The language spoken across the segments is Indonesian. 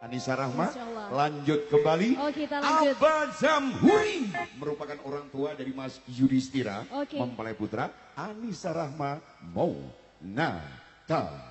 Anissa Rahma lanjut kembali oh, kita lanjut. Abah Zamhuri merupakan orang tua dari Mas Yudhistira okay. Mempelai Putra Anissa Rahma Mau Natal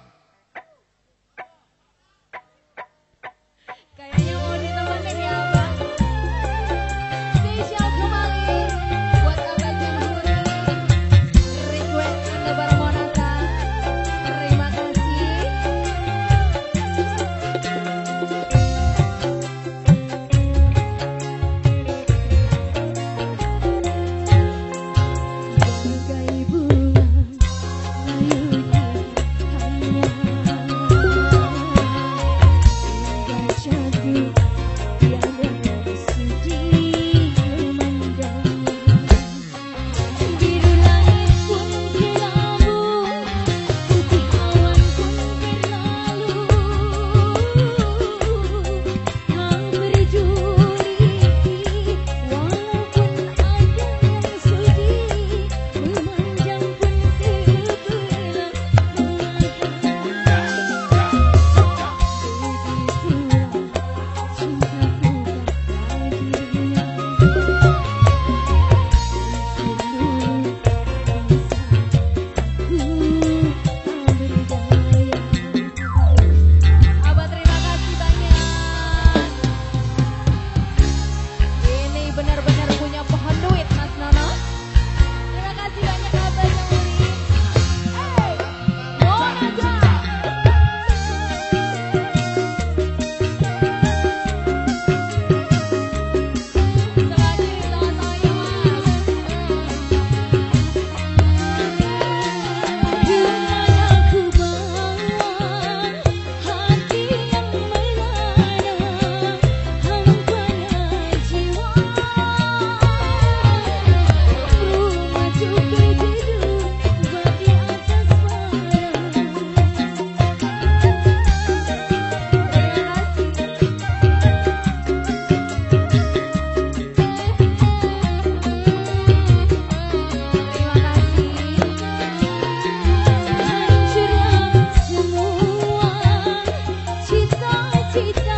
Sita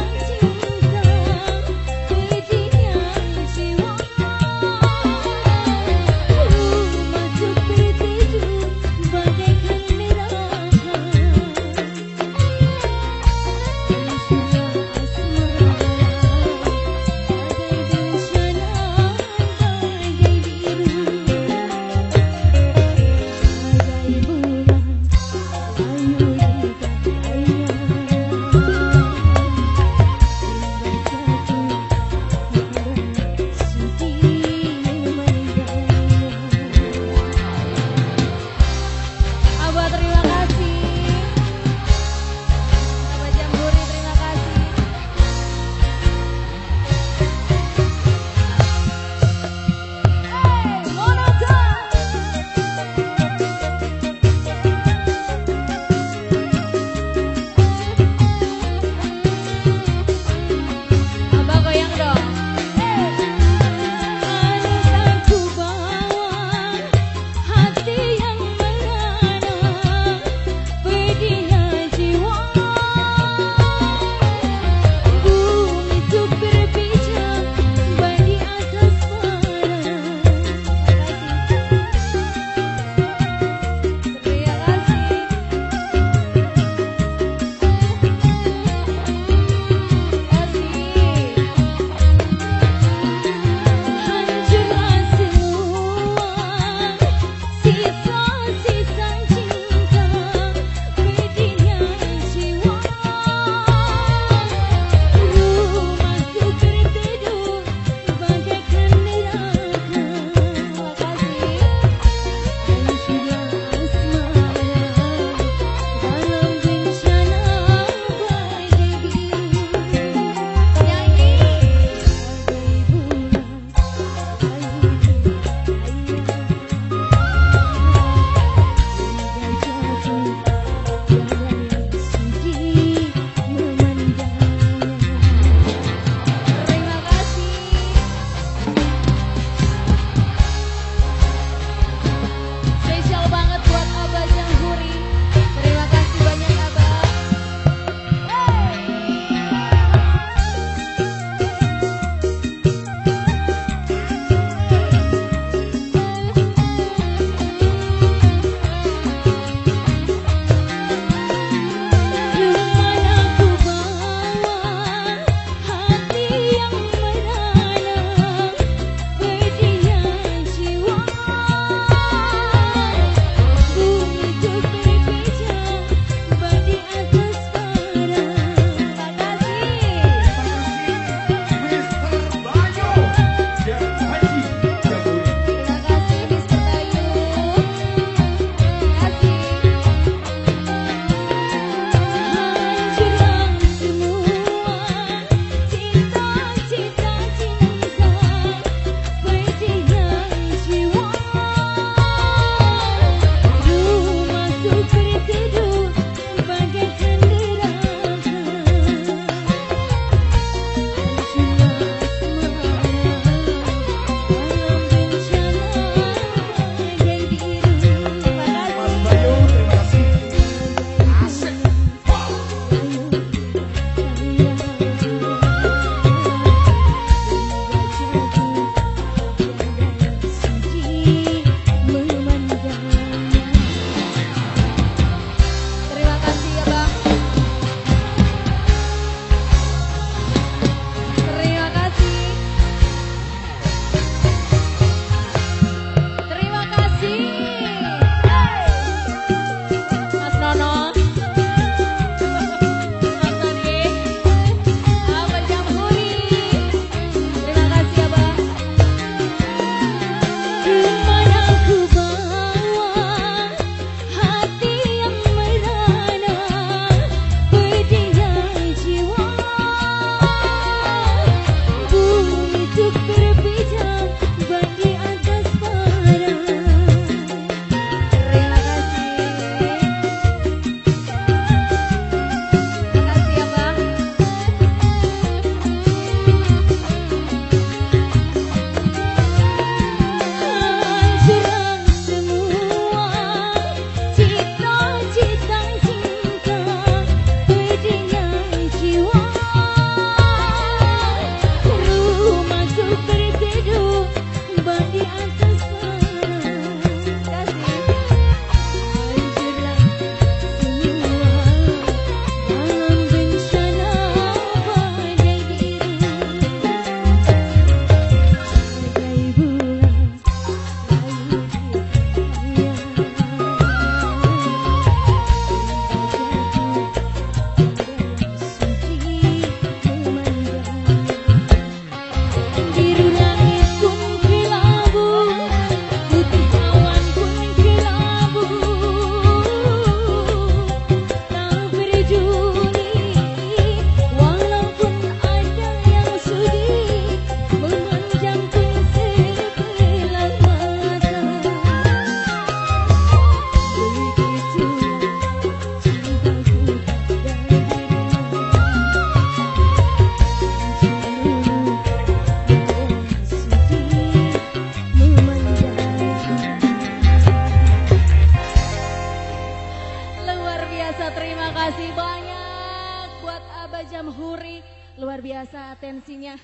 Atensinya.